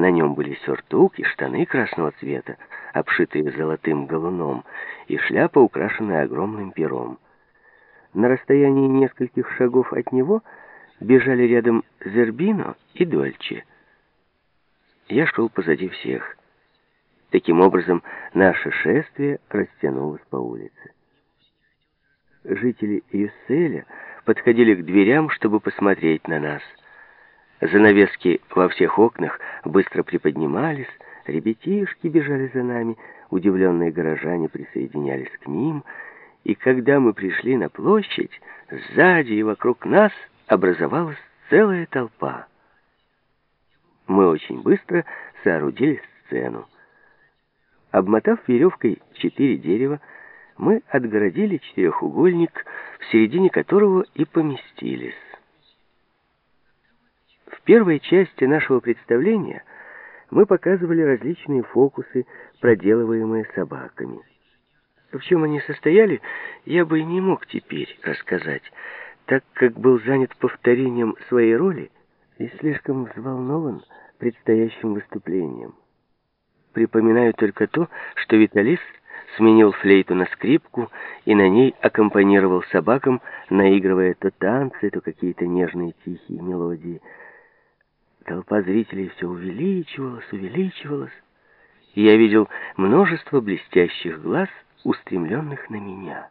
На нем были сюртук и штаны красного цвета, обшитые золотым галуном, и шляпа, украшенная огромным пером. На расстоянии нескольких шагов от него бежали рядом Зербино и Дольче. Я шел позади всех. Таким образом, наше шествие растянулось по улице. Жители Юсселя подходили к дверям, чтобы посмотреть на нас. Занавески во всех окнах быстро приподнимались, ребятишки бежали за нами, удивленные горожане присоединялись к ним, и когда мы пришли на площадь, сзади и вокруг нас образовалась целая толпа. Мы очень быстро соорудили сцену. Обмотав веревкой четыре дерева, мы отгородили четырехугольник, в середине которого и поместились. В первой части нашего представления мы показывали различные фокусы, проделываемые собаками. В чем они состояли, я бы и не мог теперь рассказать, так как был занят повторением своей роли и слишком взволнован предстоящим выступлением. Припоминаю только то, что Виталис сменил флейту на скрипку и на ней аккомпанировал собакам, наигрывая то танцы, то какие-то нежные тихие мелодии. Толпа зрителей все увеличивалась, увеличивалась, и я видел множество блестящих глаз, устремленных на меня.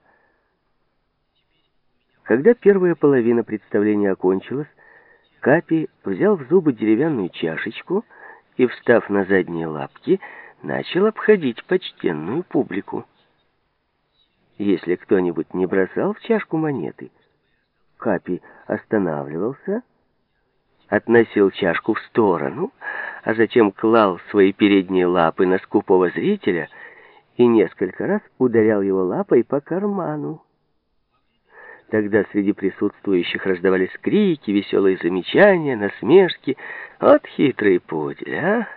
Когда первая половина представления окончилась, Капи взял в зубы деревянную чашечку — и, встав на задние лапки, начал обходить почтенную публику. Если кто-нибудь не бросал в чашку монеты, Капи останавливался, относил чашку в сторону, а затем клал свои передние лапы на скупого зрителя и несколько раз ударял его лапой по карману. Тогда среди присутствующих раздавались крики, веселые замечания, насмешки. Вот хитрый пудель, а!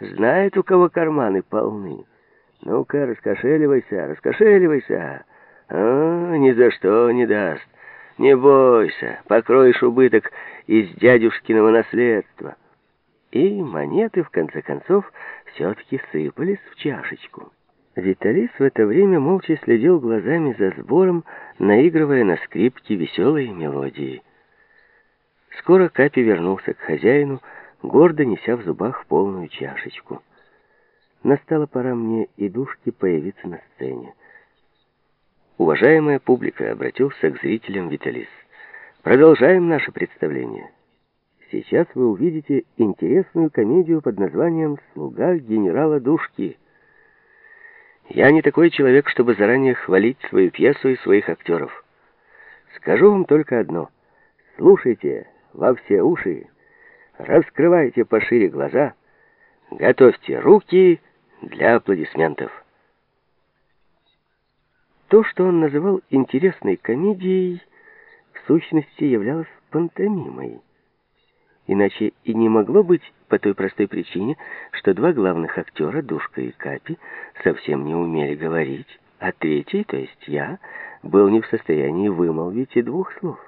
Знает, у кого карманы полны. Ну-ка, раскошеливайся, раскошеливайся. А, ни за что не даст. Не бойся, покроешь убыток из дядюшкиного наследства. И монеты, в конце концов, все-таки сыпались в чашечку. Виталис в это время молча следил глазами за сбором, наигрывая на скрипке веселые мелодии. Скоро Капи вернулся к хозяину, гордо неся в зубах полную чашечку. Настала пора мне и душке появиться на сцене. Уважаемая публика, обратился к зрителям Виталис. Продолжаем наше представление. Сейчас вы увидите интересную комедию под названием «Слуга генерала Душки». Я не такой человек, чтобы заранее хвалить свою пьесу и своих актеров. Скажу вам только одно. Слушайте во все уши, раскрывайте пошире глаза, готовьте руки для аплодисментов. То, что он называл интересной комедией, в сущности являлось пантомимой. Иначе и не могло быть по той простой причине, что два главных актера, Душка и Капи, совсем не умели говорить, а третий, то есть я, был не в состоянии вымолвить и двух слов.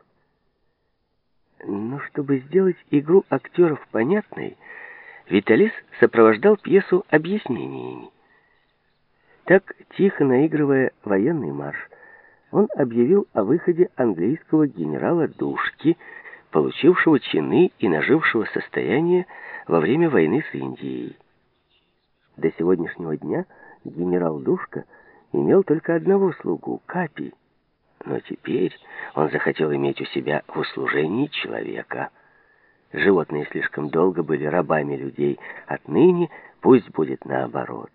Но чтобы сделать игру актеров понятной, Виталис сопровождал пьесу объяснениями. Так, тихо наигрывая военный марш, он объявил о выходе английского генерала Душки, получившего чины и нажившего состояние во время войны с Индией. До сегодняшнего дня генерал Душка имел только одного слугу — Капи. Но теперь он захотел иметь у себя в услужении человека. Животные слишком долго были рабами людей. Отныне пусть будет наоборот.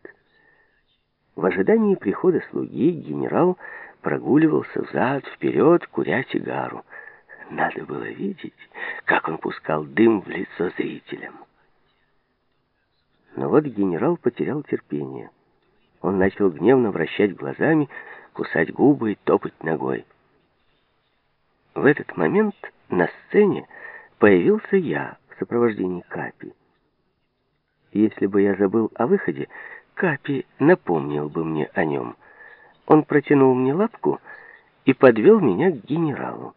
В ожидании прихода слуги генерал прогуливался взад-вперед, куря сигару. Надо было видеть, как он пускал дым в лицо зрителям. Но вот генерал потерял терпение. Он начал гневно вращать глазами, кусать губы и топать ногой. В этот момент на сцене появился я в сопровождении Капи. Если бы я забыл о выходе, Капи напомнил бы мне о нем. Он протянул мне лапку и подвел меня к генералу.